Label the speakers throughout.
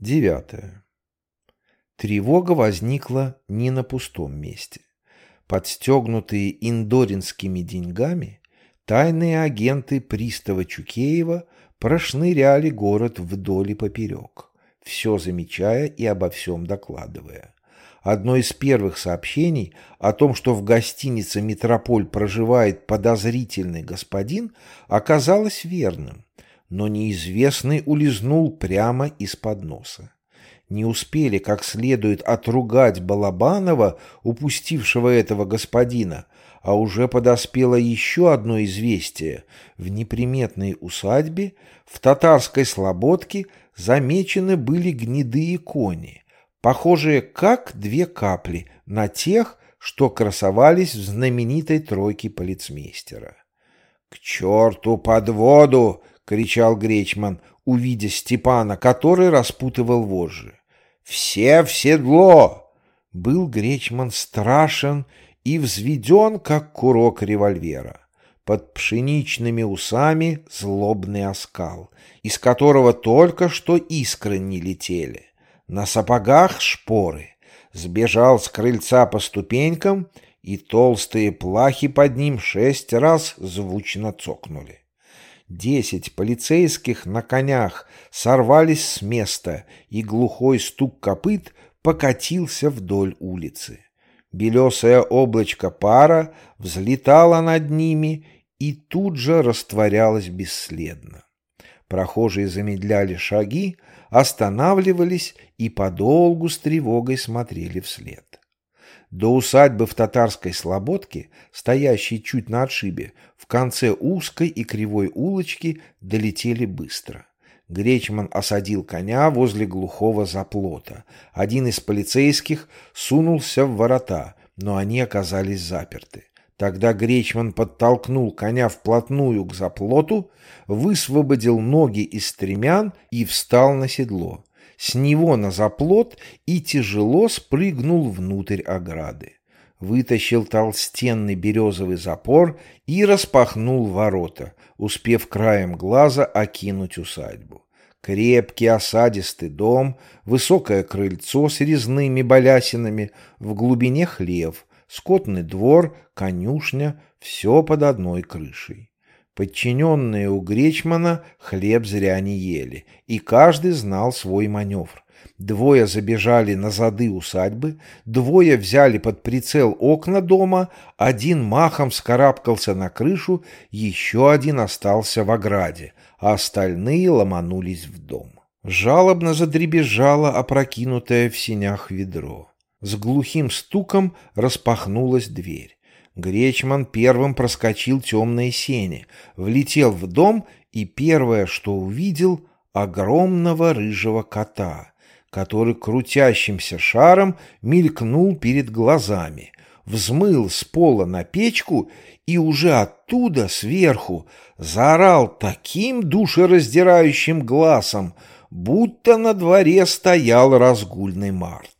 Speaker 1: Девятое. Тревога возникла не на пустом месте. Подстегнутые индоринскими деньгами, тайные агенты пристава Чукеева прошныряли город вдоль и поперек, все замечая и обо всем докладывая. Одно из первых сообщений о том, что в гостинице «Метрополь» проживает подозрительный господин, оказалось верным, но неизвестный улизнул прямо из-под носа. Не успели как следует отругать Балабанова, упустившего этого господина, а уже подоспело еще одно известие. В неприметной усадьбе, в татарской слободке, замечены были гнедые кони, похожие как две капли на тех, что красовались в знаменитой тройке полицмейстера. «К черту под воду!» — кричал Гречман, увидя Степана, который распутывал вожжи. «Все в седло!» Был Гречман страшен и взведен, как курок револьвера. Под пшеничными усами злобный оскал, из которого только что искры не летели. На сапогах шпоры. Сбежал с крыльца по ступенькам, и толстые плахи под ним шесть раз звучно цокнули. Десять полицейских на конях сорвались с места, и глухой стук копыт покатился вдоль улицы. Белесое облачко пара взлетало над ними и тут же растворялось бесследно. Прохожие замедляли шаги, останавливались и подолгу с тревогой смотрели вслед. До усадьбы в татарской слободке, стоящей чуть на отшибе, в конце узкой и кривой улочки долетели быстро. Гречман осадил коня возле глухого заплота. Один из полицейских сунулся в ворота, но они оказались заперты. Тогда Гречман подтолкнул коня вплотную к заплоту, высвободил ноги из стремян и встал на седло с него на заплот и тяжело спрыгнул внутрь ограды. Вытащил толстенный березовый запор и распахнул ворота, успев краем глаза окинуть усадьбу. Крепкий осадистый дом, высокое крыльцо с резными балясинами, в глубине хлев, скотный двор, конюшня — все под одной крышей. Подчиненные у Гречмана хлеб зря не ели, и каждый знал свой маневр. Двое забежали на зады усадьбы, двое взяли под прицел окна дома, один махом вскарабкался на крышу, еще один остался в ограде, а остальные ломанулись в дом. Жалобно задребезжало опрокинутое в синях ведро. С глухим стуком распахнулась дверь. Гречман первым проскочил темные сени, влетел в дом и первое, что увидел, огромного рыжего кота, который крутящимся шаром мелькнул перед глазами, взмыл с пола на печку и уже оттуда, сверху, заорал таким душераздирающим глазом, будто на дворе стоял разгульный март.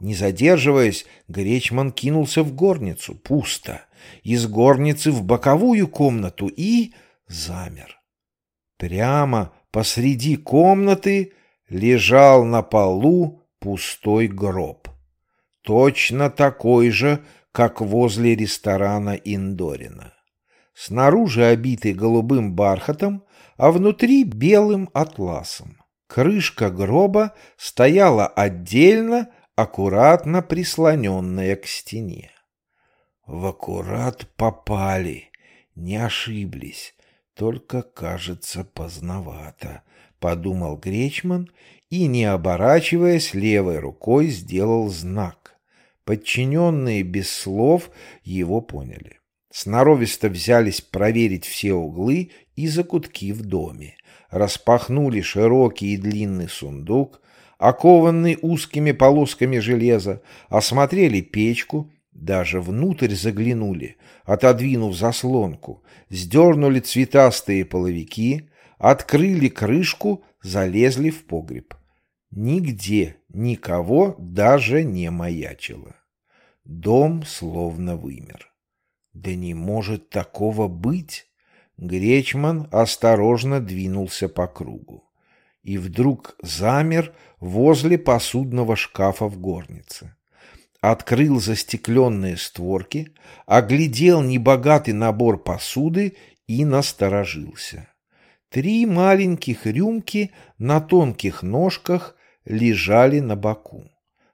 Speaker 1: Не задерживаясь, Гречман кинулся в горницу. Пусто. Из горницы в боковую комнату и замер. Прямо посреди комнаты лежал на полу пустой гроб. Точно такой же, как возле ресторана Индорина. Снаружи обитый голубым бархатом, а внутри белым атласом. Крышка гроба стояла отдельно, аккуратно прислоненная к стене. В аккурат попали, не ошиблись, только, кажется, поздновато, подумал Гречман и, не оборачиваясь, левой рукой сделал знак. Подчиненные без слов его поняли. Сноровисто взялись проверить все углы и закутки в доме. Распахнули широкий и длинный сундук, окованный узкими полосками железа, осмотрели печку, даже внутрь заглянули, отодвинув заслонку, сдернули цветастые половики, открыли крышку, залезли в погреб. Нигде никого даже не маячило. Дом словно вымер. Да не может такого быть! Гречман осторожно двинулся по кругу. И вдруг замер возле посудного шкафа в горнице. Открыл застекленные створки, оглядел небогатый набор посуды и насторожился. Три маленьких рюмки на тонких ножках лежали на боку.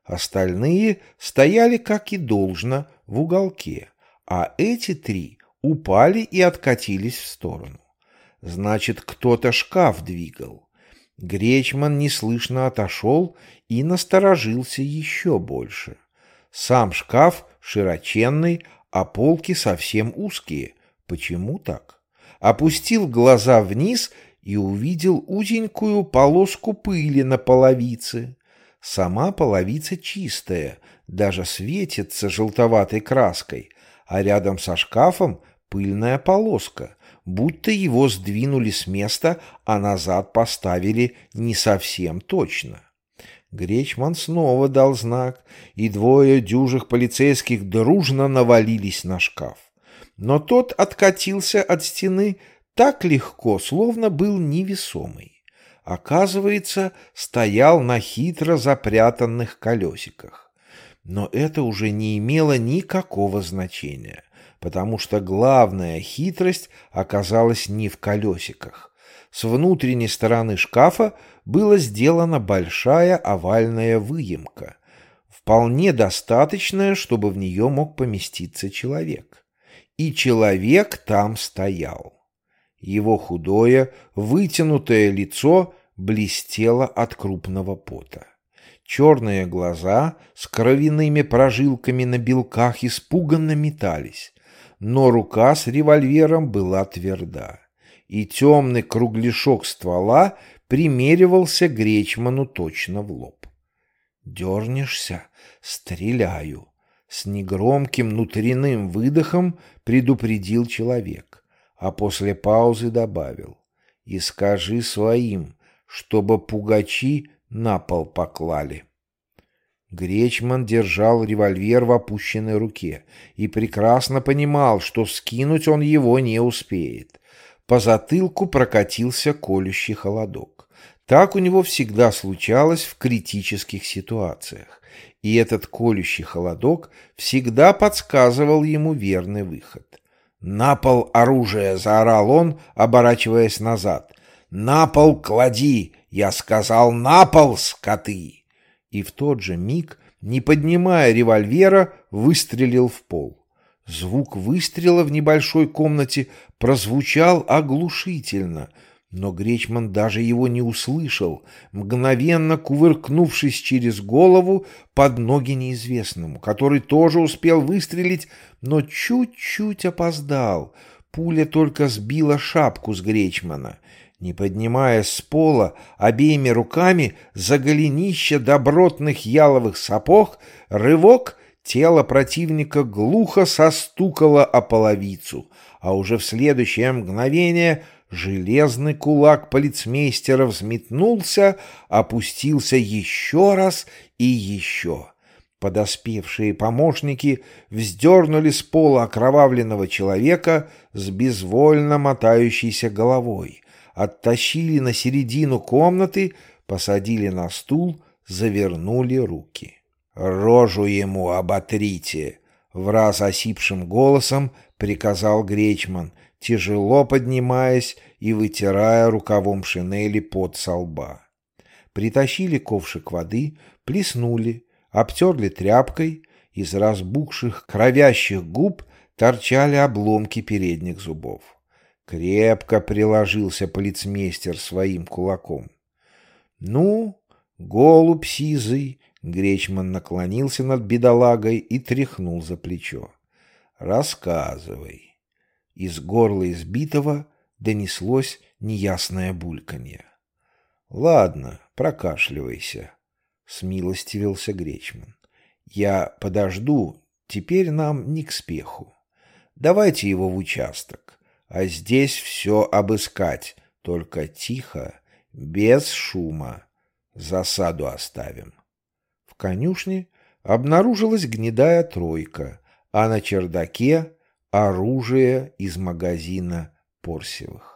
Speaker 1: Остальные стояли, как и должно, в уголке, а эти три упали и откатились в сторону. Значит, кто-то шкаф двигал. Гречман неслышно отошел и насторожился еще больше. Сам шкаф широченный, а полки совсем узкие. Почему так? Опустил глаза вниз и увидел узенькую полоску пыли на половице. Сама половица чистая, даже светится желтоватой краской, а рядом со шкафом пыльная полоска, будто его сдвинули с места, а назад поставили не совсем точно. Гречман снова дал знак, и двое дюжих полицейских дружно навалились на шкаф. Но тот откатился от стены так легко, словно был невесомый. Оказывается, стоял на хитро запрятанных колесиках. Но это уже не имело никакого значения потому что главная хитрость оказалась не в колесиках. С внутренней стороны шкафа была сделана большая овальная выемка, вполне достаточная, чтобы в нее мог поместиться человек. И человек там стоял. Его худое, вытянутое лицо блестело от крупного пота. Черные глаза с кровяными прожилками на белках испуганно метались но рука с револьвером была тверда, и темный кругляшок ствола примеривался Гречману точно в лоб. «Дернешься? Стреляю!» С негромким внутренним выдохом предупредил человек, а после паузы добавил «И скажи своим, чтобы пугачи на пол поклали». Гречман держал револьвер в опущенной руке и прекрасно понимал, что скинуть он его не успеет. По затылку прокатился колющий холодок. Так у него всегда случалось в критических ситуациях, и этот колющий холодок всегда подсказывал ему верный выход. «На пол оружие!» — заорал он, оборачиваясь назад. «На пол клади! Я сказал, на пол, скоты!» И в тот же миг, не поднимая револьвера, выстрелил в пол. Звук выстрела в небольшой комнате прозвучал оглушительно, но Гречман даже его не услышал, мгновенно кувыркнувшись через голову под ноги неизвестному, который тоже успел выстрелить, но чуть-чуть опоздал. Пуля только сбила шапку с Гречмана — не поднимаясь с пола, обеими руками за голенище добротных яловых сапог, рывок тело противника глухо состукало о половицу, а уже в следующее мгновение железный кулак полицмейстера взметнулся, опустился еще раз и еще. Подоспевшие помощники вздернули с пола окровавленного человека с безвольно мотающейся головой — оттащили на середину комнаты, посадили на стул, завернули руки. «Рожу ему оботрите!» — враз осипшим голосом приказал Гречман, тяжело поднимаясь и вытирая рукавом шинели под со лба. Притащили ковшик воды, плеснули, обтерли тряпкой, из разбухших кровящих губ торчали обломки передних зубов. Крепко приложился полицмейстер своим кулаком. «Ну, голубь сизый!» Гречман наклонился над бедолагой и тряхнул за плечо. «Рассказывай». Из горла избитого донеслось неясное бульканье. «Ладно, прокашливайся», — смилостивился Гречман. «Я подожду, теперь нам не к спеху. Давайте его в участок а здесь все обыскать, только тихо, без шума. Засаду оставим. В конюшне обнаружилась гнедая тройка, а на чердаке оружие из магазина Порсевых.